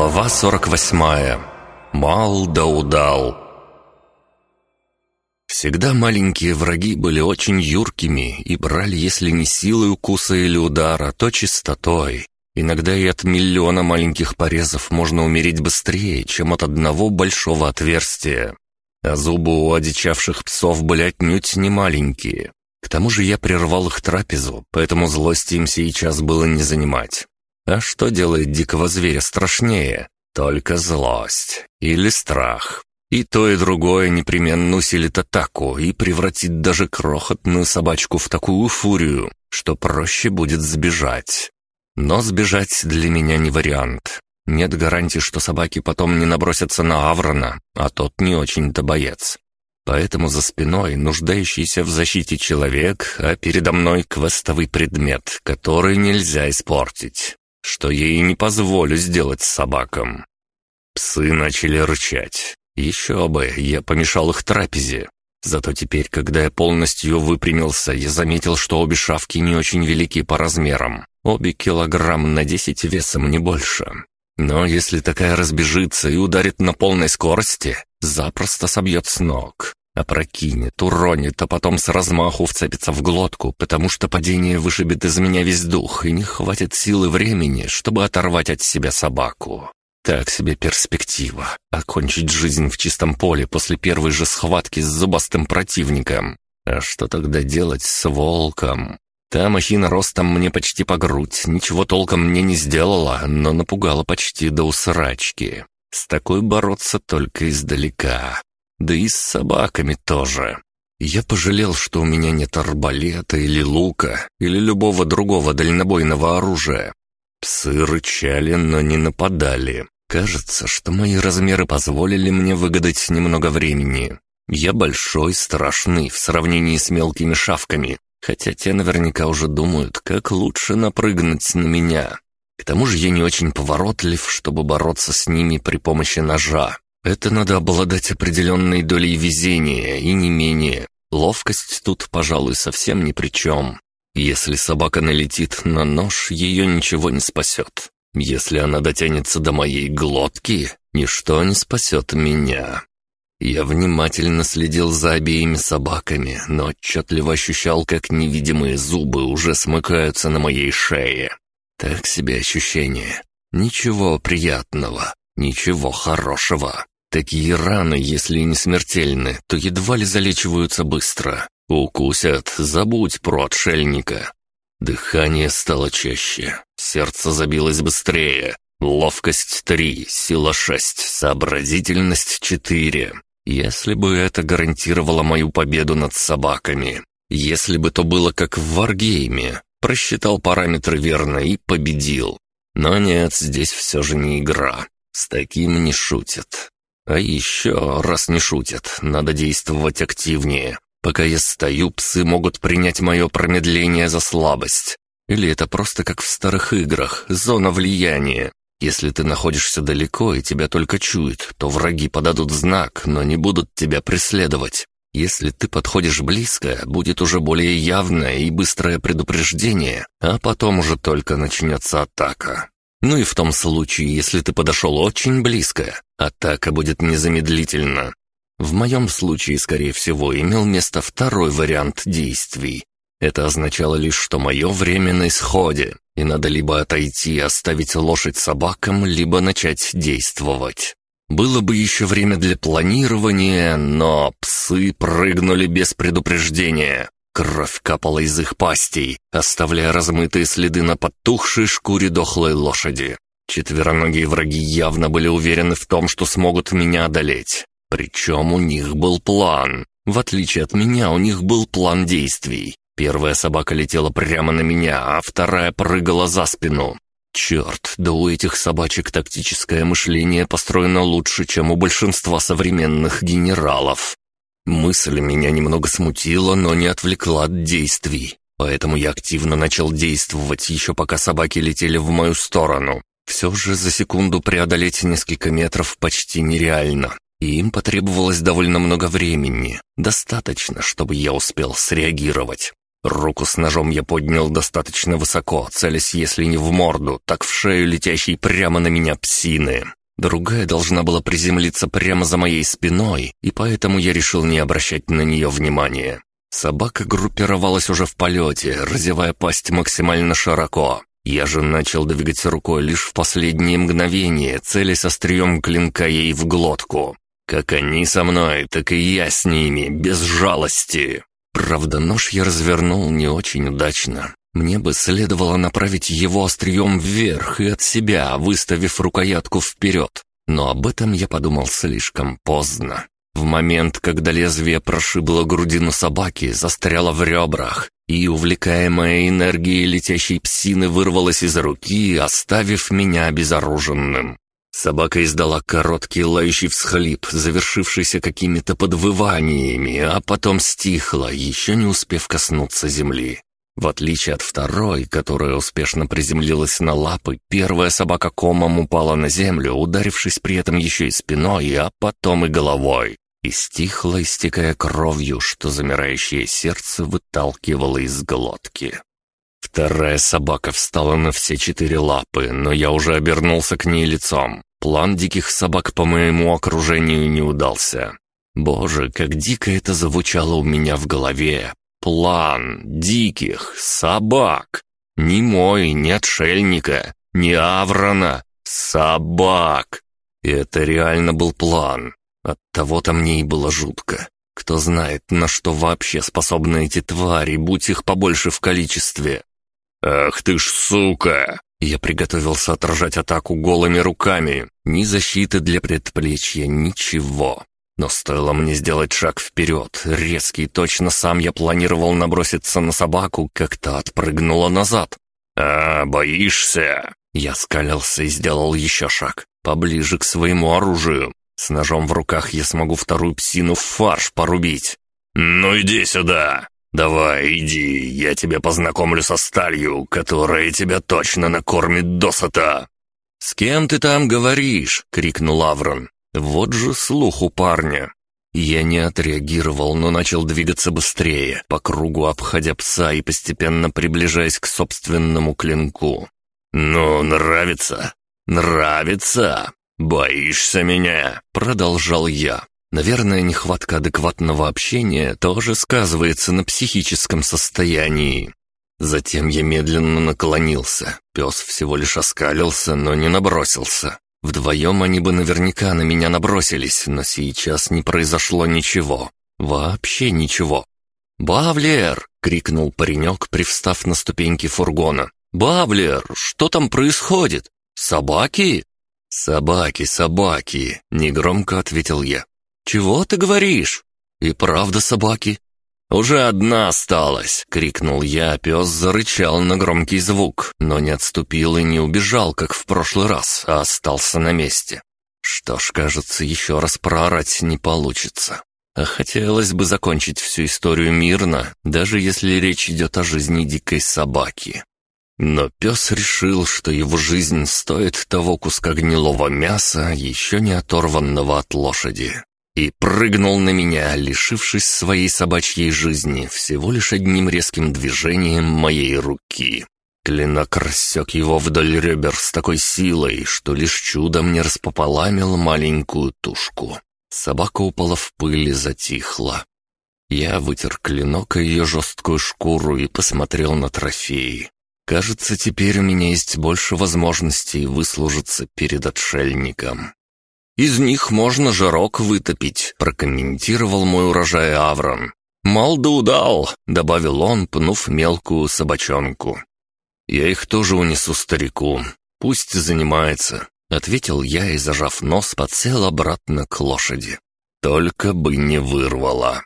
Глава 48. Мал да удал. Всегда маленькие враги были очень юркими и брали, если не силой укуса или удара, то чистотой. Иногда и от миллиона маленьких порезов можно умереть быстрее, чем от одного большого отверстия. А зубы у одичавших псов были отнюдь не маленькие. К тому же я прервал их трапезу, поэтому злости им сейчас было не занимать. А что делает дикого зверя страшнее? Только злость или страх. И то, и другое непременно усилит атаку и превратит даже крохотную собачку в такую фурию, что проще будет сбежать. Но сбежать для меня не вариант. Нет гарантии, что собаки потом не набросятся на Аврона, а тот не очень-то боец. Поэтому за спиной нуждающийся в защите человек, а передо мной квестовый предмет, который нельзя испортить что я и не позволю сделать собакам. Псы начали рычать. Еще бы, я помешал их трапезе. Зато теперь, когда я полностью выпрямился, я заметил, что обе шавки не очень велики по размерам. Обе килограмм на десять весом, не больше. Но если такая разбежится и ударит на полной скорости, запросто собьет с ног. Опрокинет, уронит, а потом с размаху вцепится в глотку, потому что падение вышибет из меня весь дух, и не хватит силы времени, чтобы оторвать от себя собаку. Так себе перспектива. Окончить жизнь в чистом поле после первой же схватки с зубастым противником. А что тогда делать с волком? Та махина ростом мне почти по грудь, ничего толком мне не сделала, но напугала почти до усрачки. С такой бороться только издалека. Да и с собаками тоже. Я пожалел, что у меня нет арбалета или лука, или любого другого дальнобойного оружия. Псы рычали, но не нападали. Кажется, что мои размеры позволили мне выгадать немного времени. Я большой, страшный в сравнении с мелкими шавками, хотя те наверняка уже думают, как лучше напрыгнуть на меня. К тому же я не очень поворотлив, чтобы бороться с ними при помощи ножа. Это надо обладать определенной долей везения и не менее. Ловкость тут, пожалуй, совсем ни при чем. Если собака налетит на нож, ее ничего не спасет. Если она дотянется до моей глотки, ничто не спасет меня. Я внимательно следил за обеими собаками, но отчетливо ощущал, как невидимые зубы уже смыкаются на моей шее. Так себе ощущение. Ничего приятного, ничего хорошего. Такие раны, если не смертельны, то едва ли залечиваются быстро. Укусят, забудь про отшельника. Дыхание стало чаще, сердце забилось быстрее. Ловкость три, сила шесть, сообразительность четыре. Если бы это гарантировало мою победу над собаками. Если бы то было как в варгейме. Просчитал параметры верно и победил. Но нет, здесь все же не игра. С таким не шутят. А еще, раз не шутят, надо действовать активнее. Пока я стою, псы могут принять мое промедление за слабость. Или это просто как в старых играх, зона влияния. Если ты находишься далеко и тебя только чуют, то враги подадут знак, но не будут тебя преследовать. Если ты подходишь близко, будет уже более явное и быстрое предупреждение, а потом уже только начнется атака. Ну и в том случае, если ты подошел очень близко, атака будет незамедлительно. В моем случае, скорее всего, имел место второй вариант действий. Это означало лишь, что мое время на исходе, и надо либо отойти и оставить лошадь собакам, либо начать действовать. Было бы еще время для планирования, но псы прыгнули без предупреждения. Кровь капала из их пастей, оставляя размытые следы на подтухшей шкуре дохлой лошади. Четвероногие враги явно были уверены в том, что смогут меня одолеть. Причем у них был план. В отличие от меня, у них был план действий. Первая собака летела прямо на меня, а вторая прыгала за спину. Черт, да у этих собачек тактическое мышление построено лучше, чем у большинства современных генералов. Мысль меня немного смутила, но не отвлекла от действий. Поэтому я активно начал действовать, еще пока собаки летели в мою сторону. Все же за секунду преодолеть несколько метров почти нереально. И им потребовалось довольно много времени. Достаточно, чтобы я успел среагировать. Руку с ножом я поднял достаточно высоко, целясь, если не в морду, так в шею летящей прямо на меня псины. Другая должна была приземлиться прямо за моей спиной, и поэтому я решил не обращать на нее внимания. Собака группировалась уже в полете, разевая пасть максимально широко. Я же начал двигать рукой лишь в последние мгновения, целясь острием клинка ей в глотку. Как они со мной, так и я с ними, без жалости. Правда, нож я развернул не очень удачно. Мне бы следовало направить его острием вверх и от себя, выставив рукоятку вперед. Но об этом я подумал слишком поздно. В момент, когда лезвие прошибло грудину собаки, застряло в ребрах, и, увлекаемая энергией летящей псины, вырвалась из руки, оставив меня обезоруженным. Собака издала короткий лающий всхлип, завершившийся какими-то подвываниями, а потом стихла, еще не успев коснуться земли. В отличие от второй, которая успешно приземлилась на лапы, первая собака комом упала на землю, ударившись при этом еще и спиной, а потом и головой. И стихла, истекая кровью, что замирающее сердце выталкивало из глотки. Вторая собака встала на все четыре лапы, но я уже обернулся к ней лицом. План диких собак по моему окружению не удался. Боже, как дико это звучало у меня в голове, План диких собак. Не мой, не отшельника, не Аврона. Собак. И это реально был план. От того-то мне и было жутко. Кто знает, на что вообще способны эти твари, будь их побольше в количестве. «Ах ты ж сука!» Я приготовился отражать атаку голыми руками. Ни защиты для предплечья, ничего. Но стоило мне сделать шаг вперед, резкий, точно сам я планировал наброситься на собаку, как та отпрыгнула назад. «А, боишься?» Я скалился и сделал еще шаг, поближе к своему оружию. С ножом в руках я смогу вторую псину в фарш порубить. «Ну иди сюда! Давай, иди, я тебя познакомлю со сталью, которая тебя точно накормит досыта!» «С кем ты там говоришь?» — крикнул Аврон. Вот же слух у парня. Я не отреагировал, но начал двигаться быстрее, по кругу обходя пса и постепенно приближаясь к собственному клинку. «Ну, нравится? Нравится? Боишься меня?» — продолжал я. Наверное, нехватка адекватного общения тоже сказывается на психическом состоянии. Затем я медленно наклонился. Пес всего лишь оскалился, но не набросился. Вдвоем они бы наверняка на меня набросились, но сейчас не произошло ничего. Вообще ничего. «Бавлер!» — крикнул паренек, привстав на ступеньки фургона. «Бавлер, что там происходит? Собаки?» «Собаки, собаки!» — негромко ответил я. «Чего ты говоришь?» «И правда собаки?» «Уже одна осталась!» — крикнул я, пес зарычал на громкий звук, но не отступил и не убежал, как в прошлый раз, а остался на месте. Что ж, кажется, еще раз проорать не получится. А хотелось бы закончить всю историю мирно, даже если речь идет о жизни дикой собаки. Но пес решил, что его жизнь стоит того куска гнилого мяса, еще не оторванного от лошади и прыгнул на меня, лишившись своей собачьей жизни всего лишь одним резким движением моей руки. Клинок рассек его вдоль ребер с такой силой, что лишь чудом не распополамил маленькую тушку. Собака упала в пыль и затихла. Я вытер клинок и ее жесткую шкуру и посмотрел на трофеи. Кажется, теперь у меня есть больше возможностей выслужиться перед отшельником. «Из них можно жирок вытопить», — прокомментировал мой урожай Аврон. «Мал да удал», — добавил он, пнув мелкую собачонку. «Я их тоже унесу старику. Пусть занимается», — ответил я и, зажав нос, подсел обратно к лошади. «Только бы не вырвало».